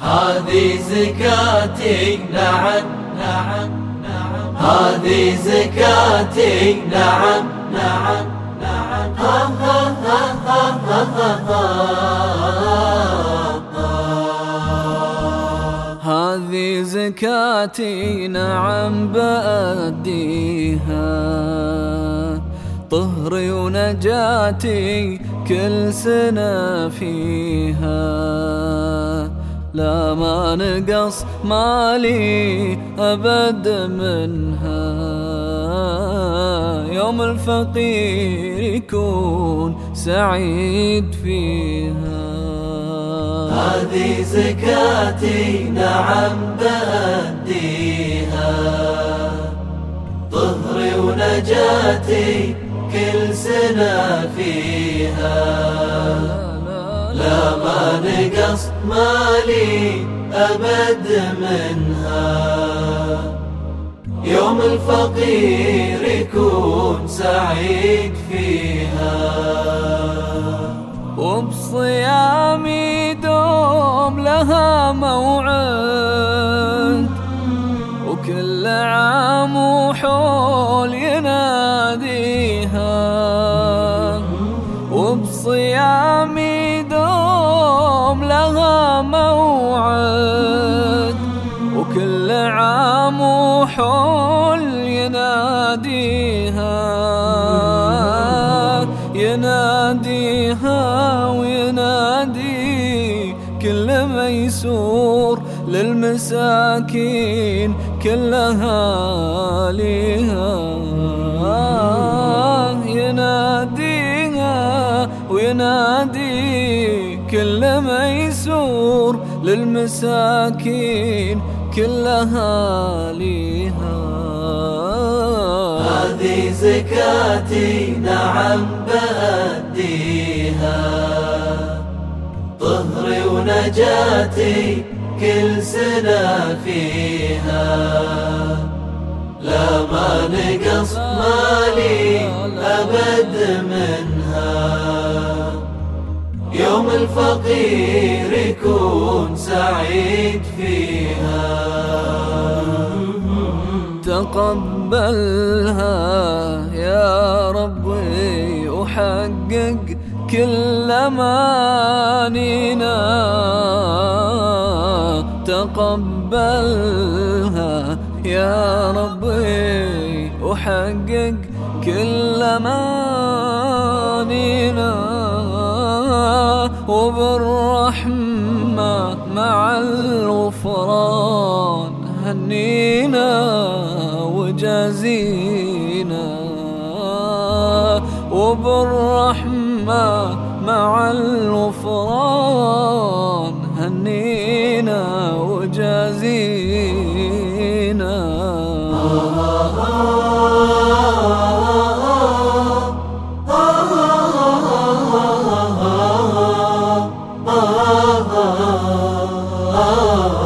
هذه زكاتي نعم نعم نعم. هذه زكاتي نعم نعم نعم. ها ها ها ها ها ها. هذه زكاتي نعم بأديها. طهري ونجاتي كل سنة فيها. لا ما نقص مالي أبد منها. يوم الفقير يكون سعيد فيها. هذه زكاتي نعم بأديها طهري ونجاتي كل سنة فيها. لا ما نقص مالي أبد منها. يوم الفقير يكون سعيد فيها. وبصيامي دوم لها موعد وكل عام وحول يناديها. وبصيامي وحول يناديها يناديها وينادي كل ميسور للمساكين كلها ليها يناديها وينادي كل ميسور للمساكين كلها ليها هذه زكاتي نعم بأديها. طهري ونجاتي كل سنة فيها. لا ما نقص مالي أبد منها. يوم الفقير يكون سعيد فيها. تقبلها يا ربي وحقق كل أمانينا. تقبلها يا ربي وحقق كل أمانينا. وبالرحمة مع الغفران. هنينا وجازينا وبالرحمة مع الغفران هنينا وجازينا. آه